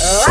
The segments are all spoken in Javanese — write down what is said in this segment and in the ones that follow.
Bye.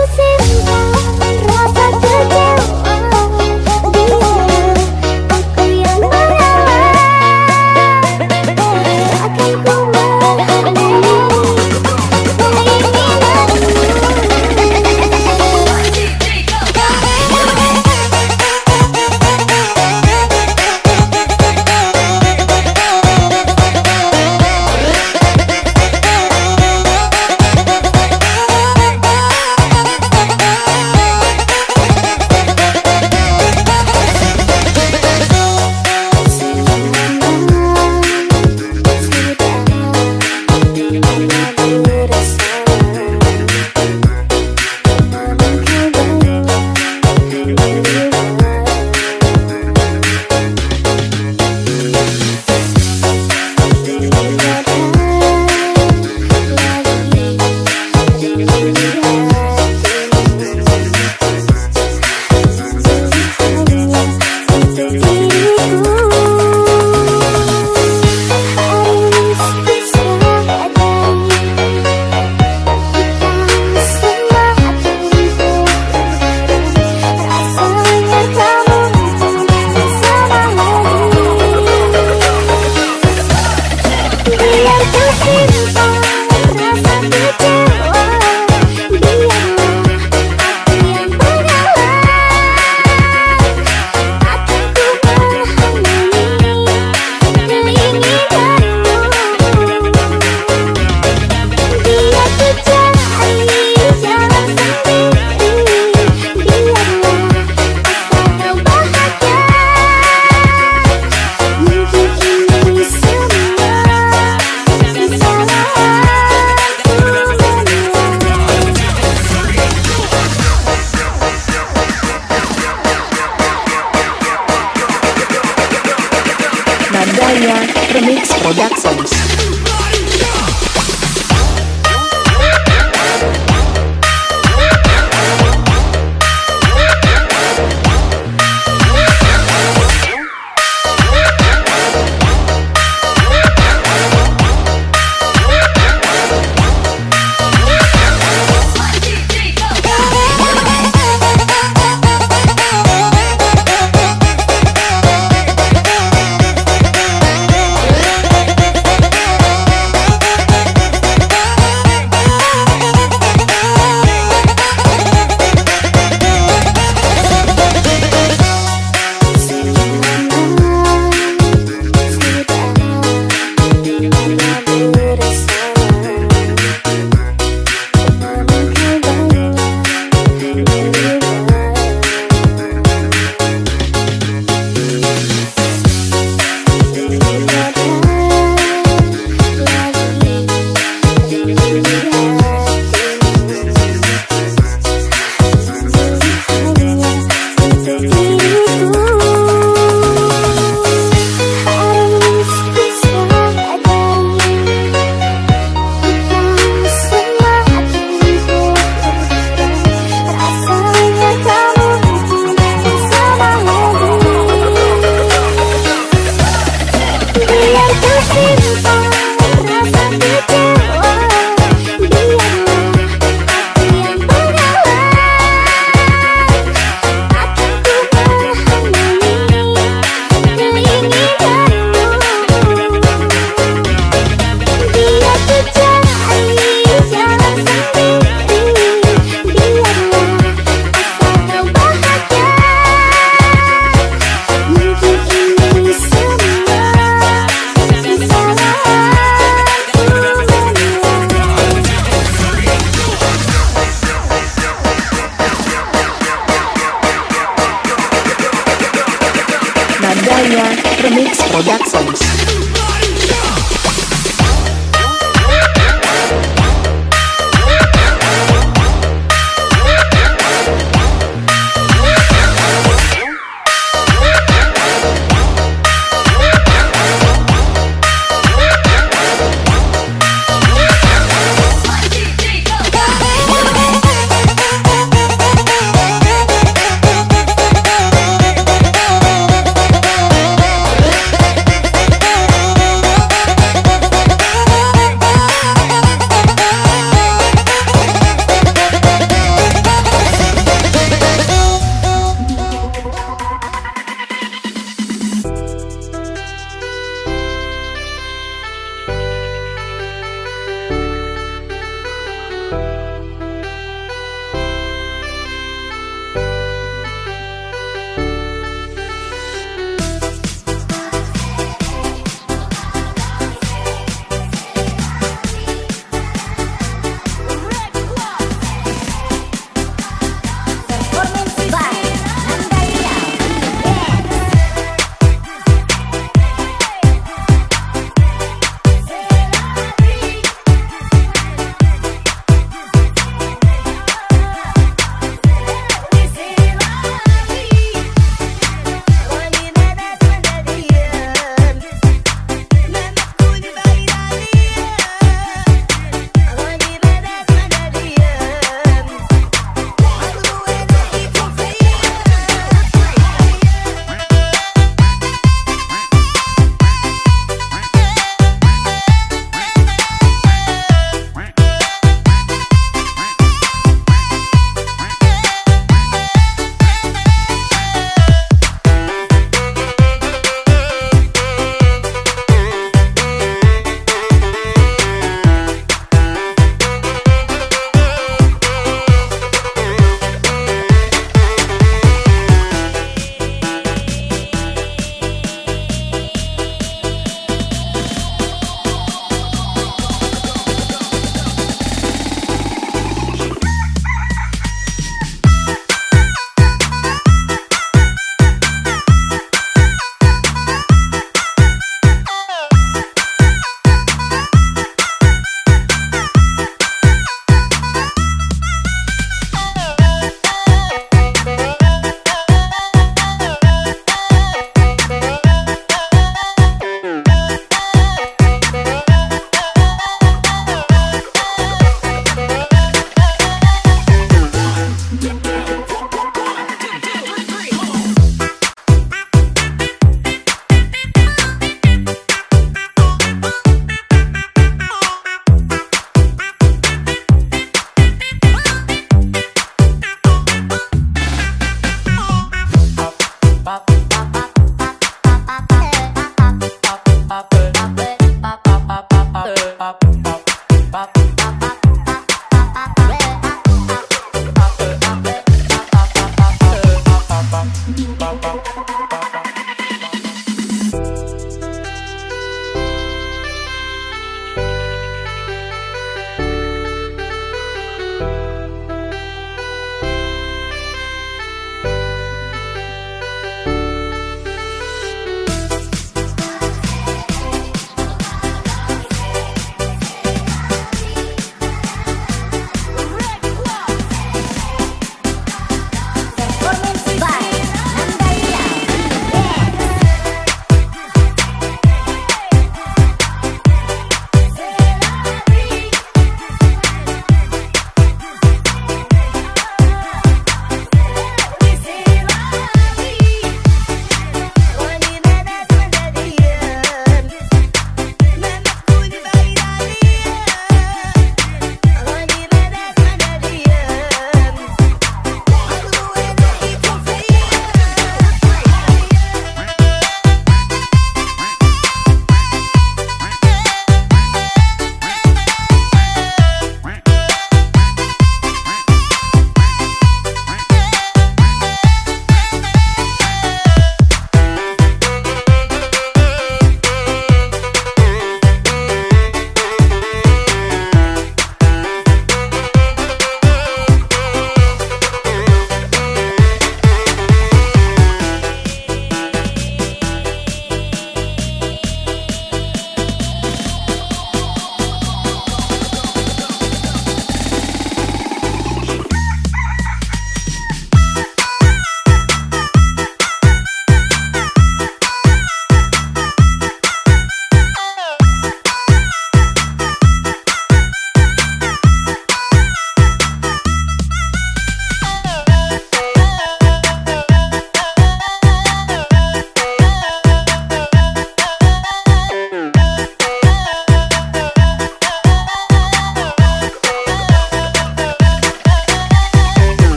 She